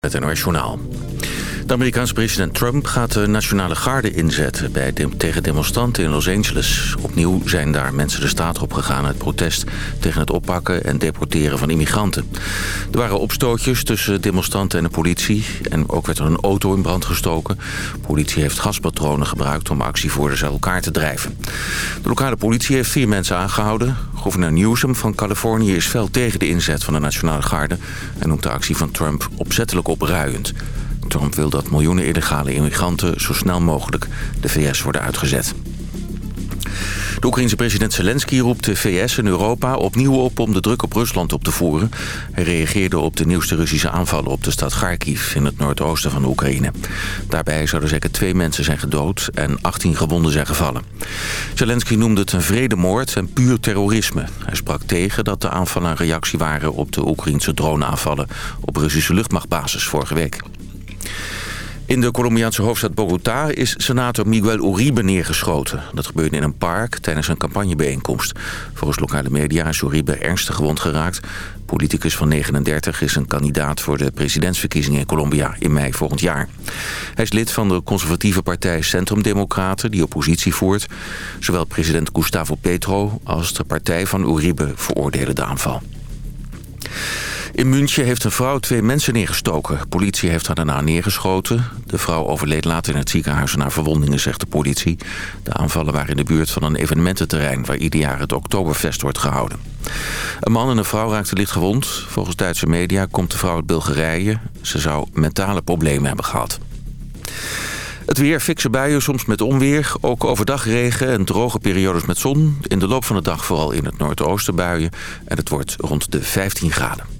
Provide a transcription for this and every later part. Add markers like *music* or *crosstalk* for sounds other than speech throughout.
Het NOS Journaal. De Amerikaanse president Trump gaat de nationale garde inzetten... Bij tegen demonstranten in Los Angeles. Opnieuw zijn daar mensen de straat op gegaan uit protest... tegen het oppakken en deporteren van immigranten. Er waren opstootjes tussen demonstranten en de politie... en ook werd er een auto in brand gestoken. De politie heeft gaspatronen gebruikt om actievoerders uit elkaar te drijven. De lokale politie heeft vier mensen aangehouden. Gouverneur Newsom van Californië is fel tegen de inzet van de nationale garde... en noemt de actie van Trump opzettelijk opruiend. Trump wil dat miljoenen illegale immigranten zo snel mogelijk de VS worden uitgezet. De Oekraïense president Zelensky roept de VS en Europa opnieuw op om de druk op Rusland op te voeren. Hij reageerde op de nieuwste Russische aanvallen op de stad Kharkiv in het noordoosten van Oekraïne. Daarbij zouden zeker twee mensen zijn gedood en 18 gewonden zijn gevallen. Zelensky noemde het een vredemoord en puur terrorisme. Hij sprak tegen dat de aanvallen een reactie waren op de Oekraïense droneaanvallen op Russische luchtmachtbasis vorige week. In de Colombiaanse hoofdstad Bogota is senator Miguel Uribe neergeschoten. Dat gebeurde in een park tijdens een campagnebijeenkomst. Volgens lokale media is Uribe ernstig gewond geraakt. Politicus van 39 is een kandidaat voor de presidentsverkiezingen in Colombia in mei volgend jaar. Hij is lid van de conservatieve partij Centrum Democraten die oppositie voert. Zowel president Gustavo Petro als de partij van Uribe veroordelen de aanval. In München heeft een vrouw twee mensen neergestoken. Politie heeft haar daarna neergeschoten. De vrouw overleed later in het ziekenhuis naar verwondingen, zegt de politie. De aanvallen waren in de buurt van een evenemententerrein... waar ieder jaar het Oktoberfest wordt gehouden. Een man en een vrouw raakten licht gewond. Volgens Duitse media komt de vrouw uit Bulgarije. Ze zou mentale problemen hebben gehad. Het weer, fikse buien, soms met onweer. Ook overdag regen en droge periodes met zon. In de loop van de dag vooral in het noordoosten buien. En het wordt rond de 15 graden.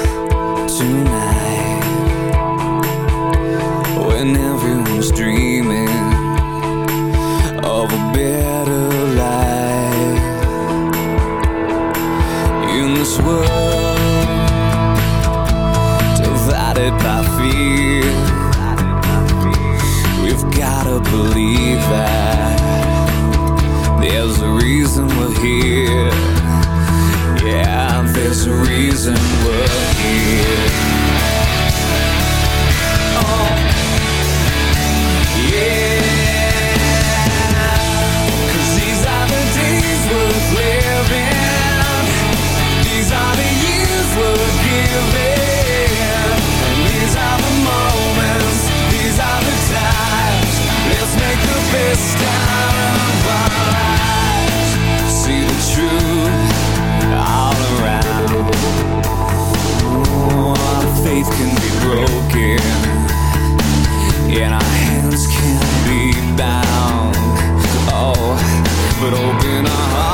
Tonight. When everyone's dreaming of a better life in this world divided by fear. We've gotta believe that there's a reason we're here there's a reason we're here. Oh, these are the days worth living. These are the years worth giving. these are the moments, these are the times. Let's make the best faith can be broken, and our hands can be bound. Oh, but open our hearts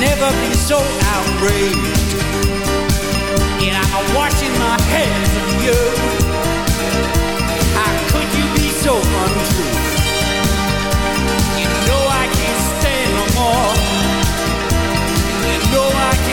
never been so outraged. And I'm washing my hands of you. How could you be so untrue? You know I can't stay no more. You know I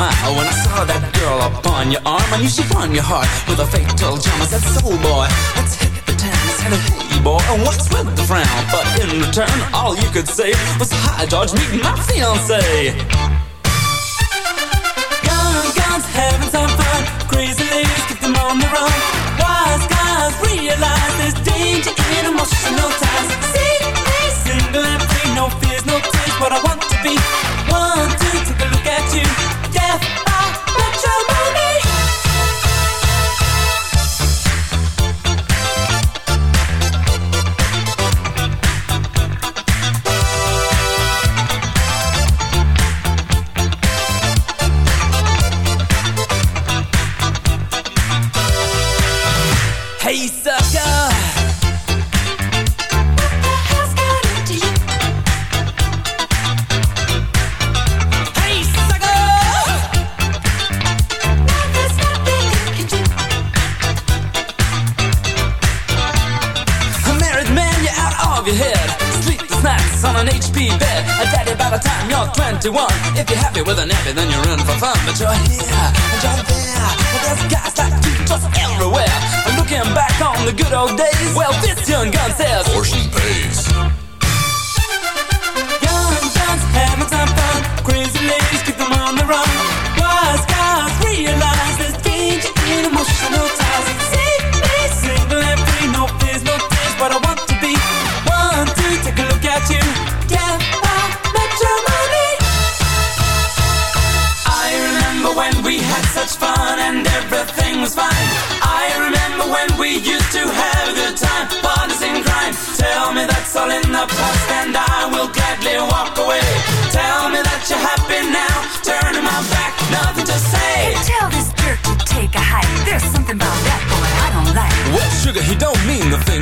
smile. When I saw that girl upon your arm, I knew she'd won your heart with a fatal charm. I said, soul boy, let's hit the town. I said, hey boy, and what's with the frown? But in return, all you could say was, hi George, meet my fiance. Young guns having some fun Crazy ladies keep them on the run Wise guys realize there's danger in emotional ties See single and free No fears, no tears What I want to be If you're happy with a nappy, then you're in for fun. But you're here and you're there. Well, there's guys like you just everywhere. Looking back on the good old days, well, this young gun says,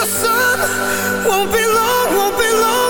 the sun. Won't be long, won't be long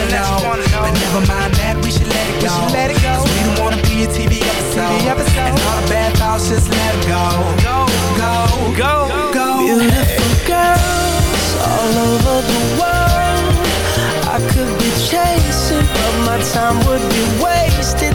wanna know. But never mind that, we should let it go. Let it go. 'Cause we don't wanna be a TV episode. And all the bad thoughts, just let it go. Go, go, go, go. Beautiful girls all over the world. I could be chasing, but my time would be wasted.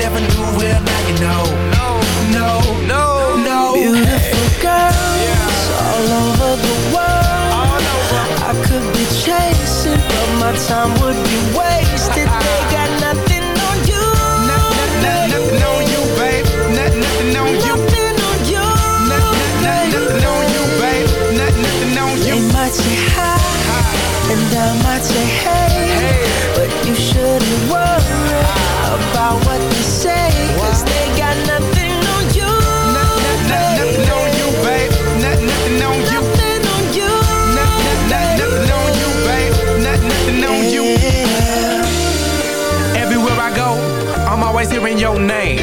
never knew, well now you know. No, no, no, Beautiful girls all over the world. I could be chasing, but my time would be wasted. They got nothing on you. Nothing on you, babe. Nothing on you. Nothing on you, babe. you might say hi, and I might say hey. your name.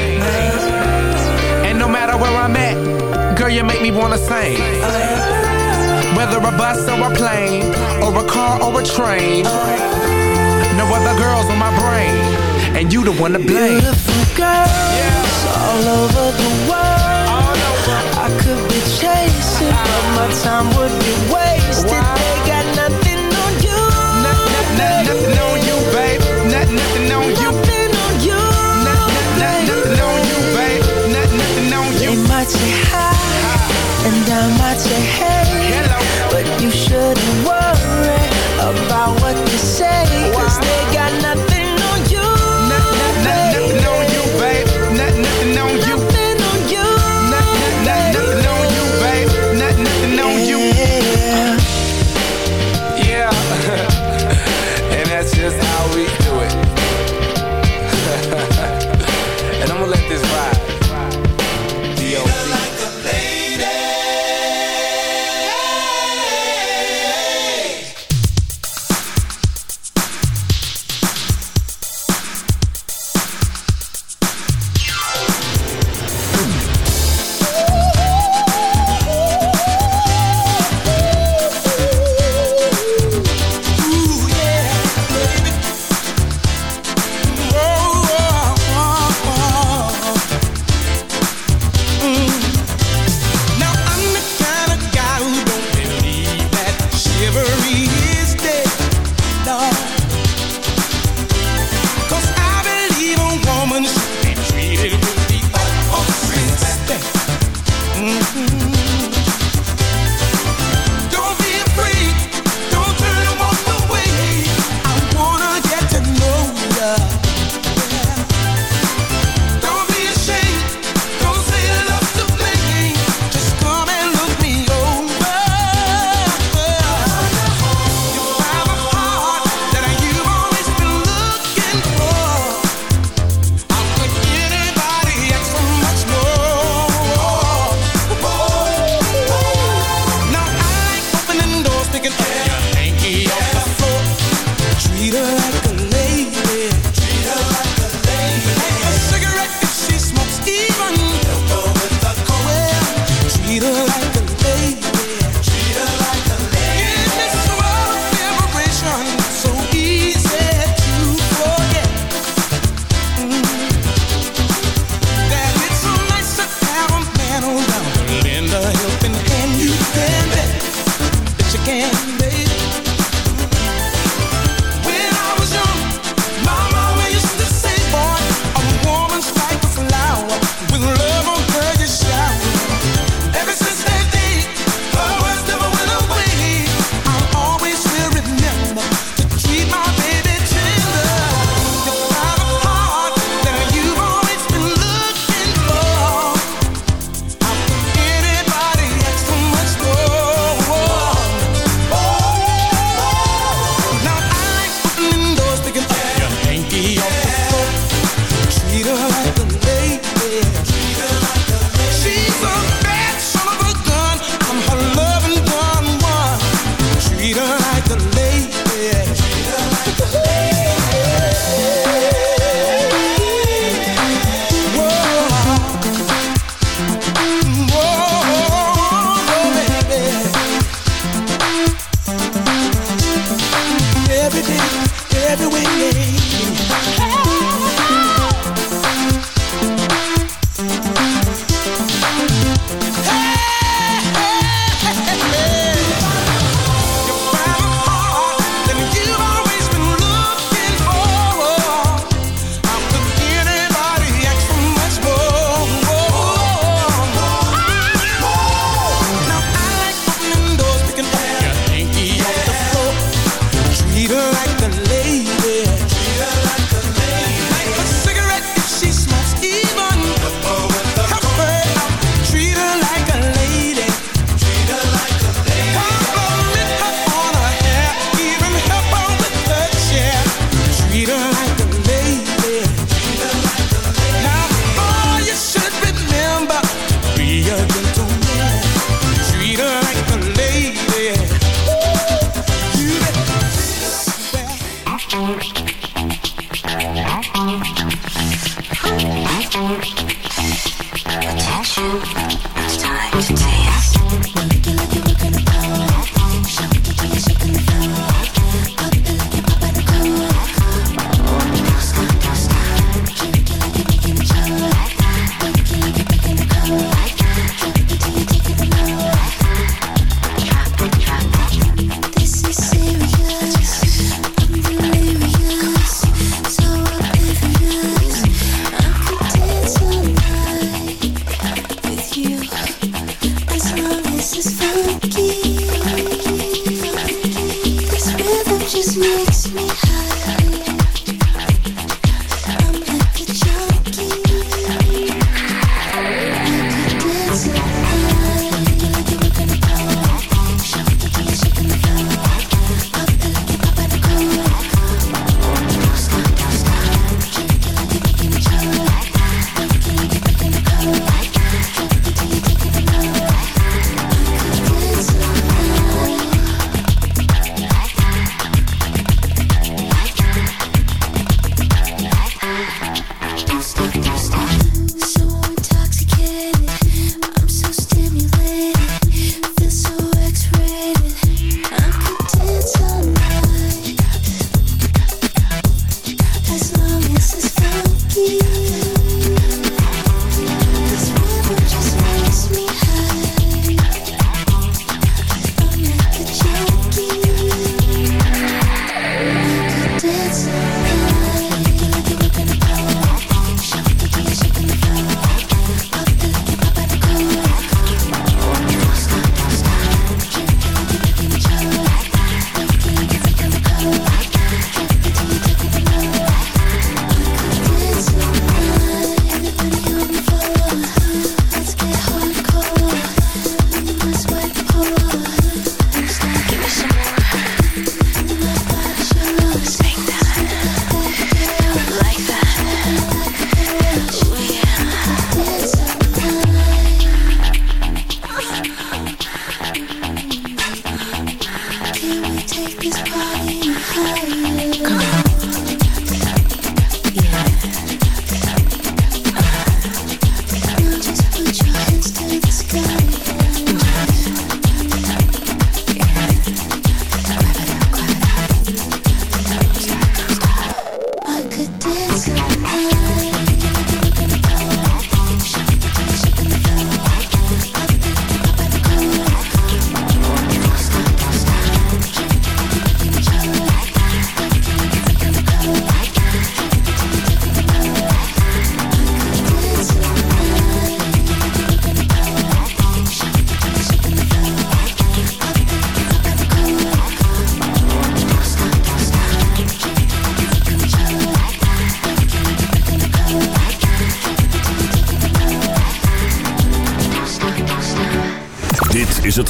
And no matter where I'm at, girl, you make me wanna sing. Whether a bus or a plane, or a car or a train, no other girls on my brain, and you the one to blame. Beautiful girls all over the world. I could be chasing, but my time would be wasted. They got nothing on you, nothing, nothing, nothing on you, babe. Nothing, nothing on you.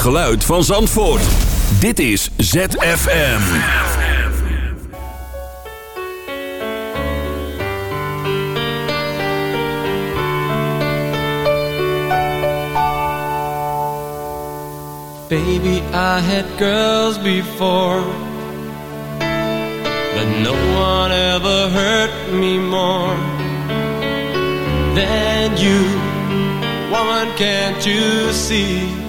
geluid van Zandvoort. Dit is ZFM. Baby, I had girls before. But no one ever hurt me more than you. Woman, can't you see?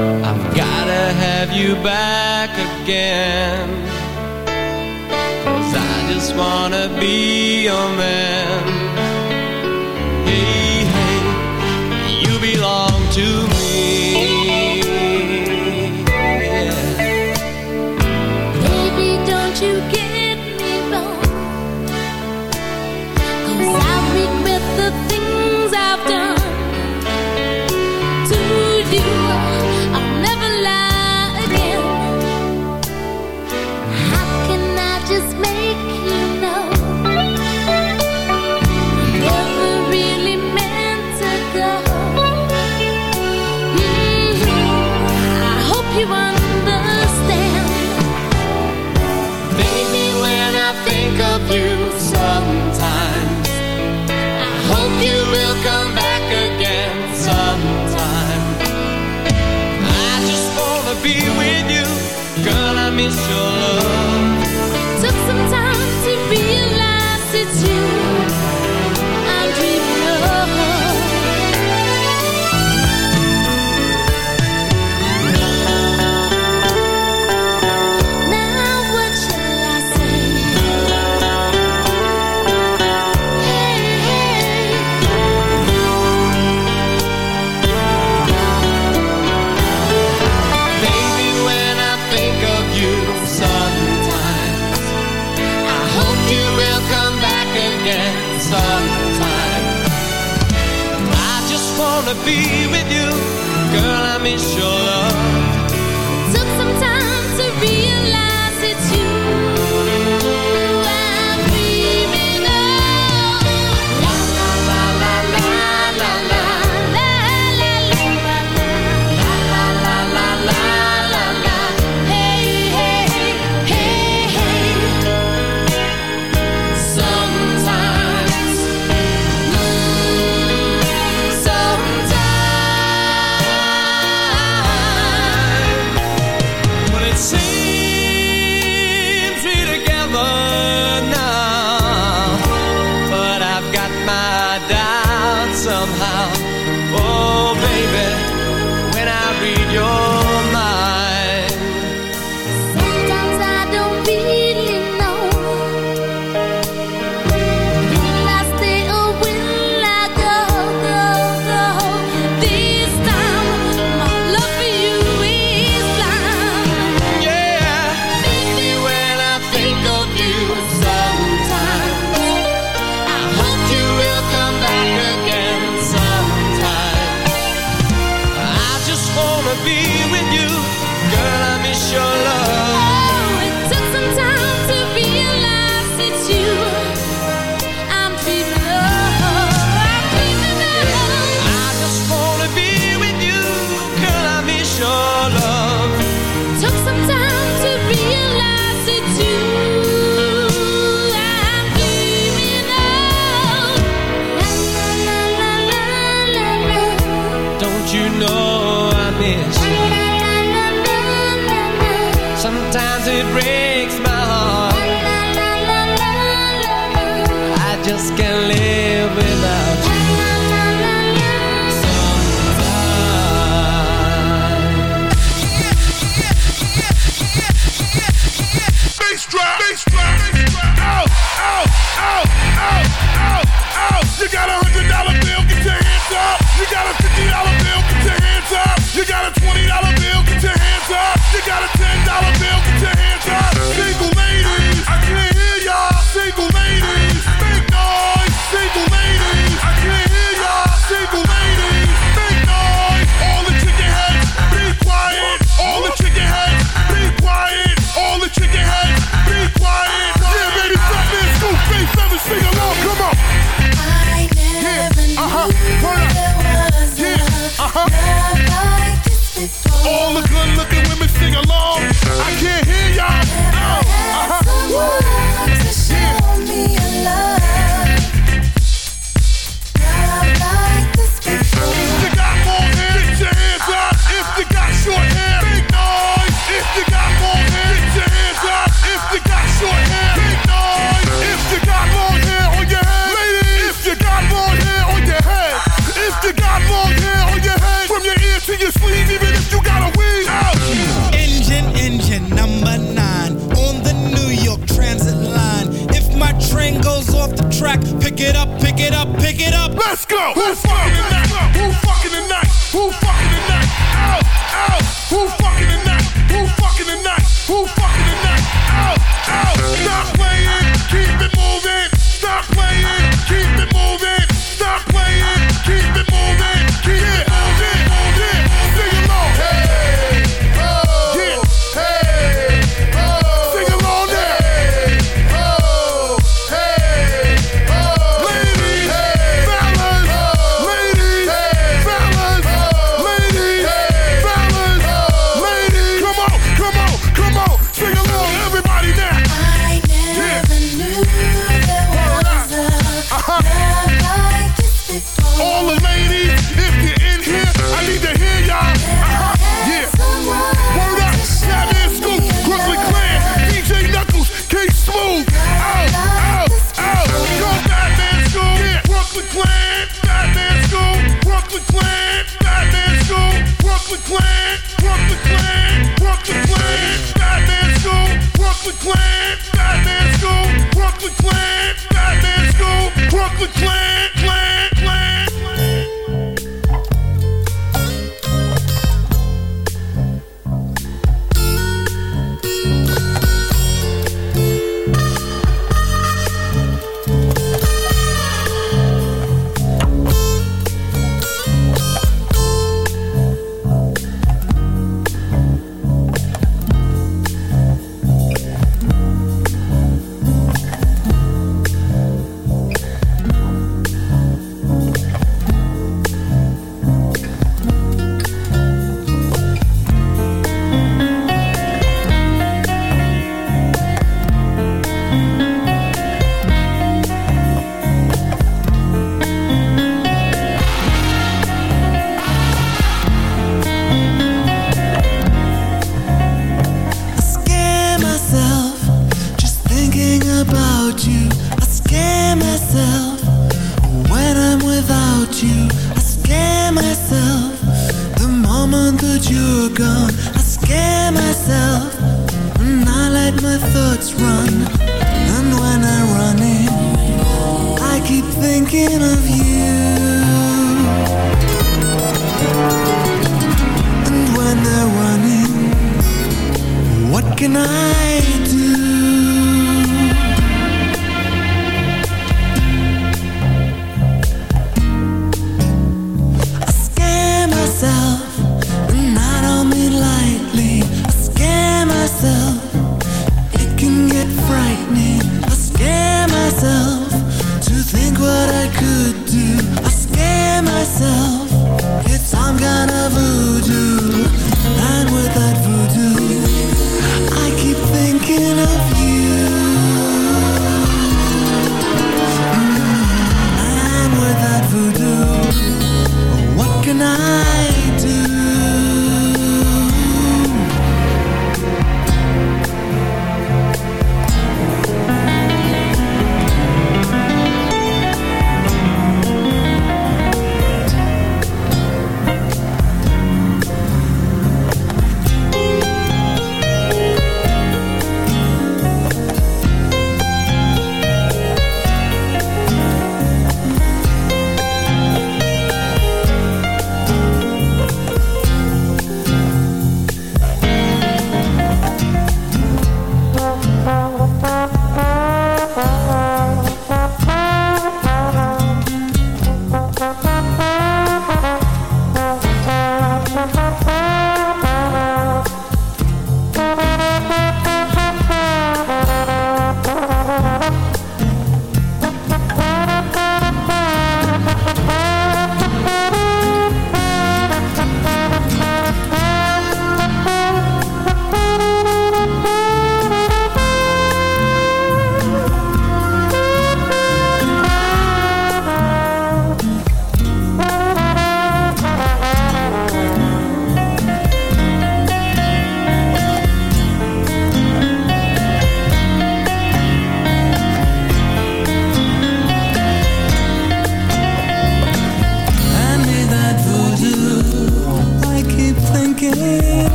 I've gotta have you back again. Cause I just wanna be your man. Hey, hey, you belong to me Let's go.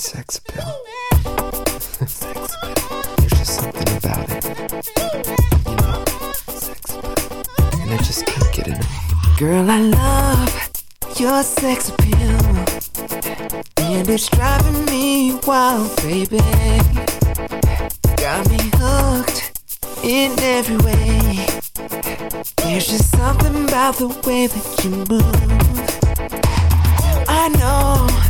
Sex appeal. *laughs* sex appeal. There's just something about it. You know, sex appeal. And I just can't get enough. Girl, I love your sex appeal. And it's driving me wild, baby. Got me hooked in every way. There's just something about the way that you move. I know